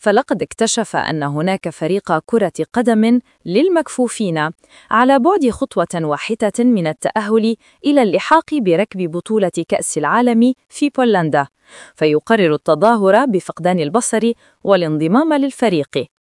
فلقد اكتشف أن هناك فريق كرة قدم للمكفوفين على بعد خطوة واحدة من التأهل إلى اللحاق بركب بطولة كأس العالم في بولندا فيقرر التظاهر بفقدان البصر والانضمام للفريق.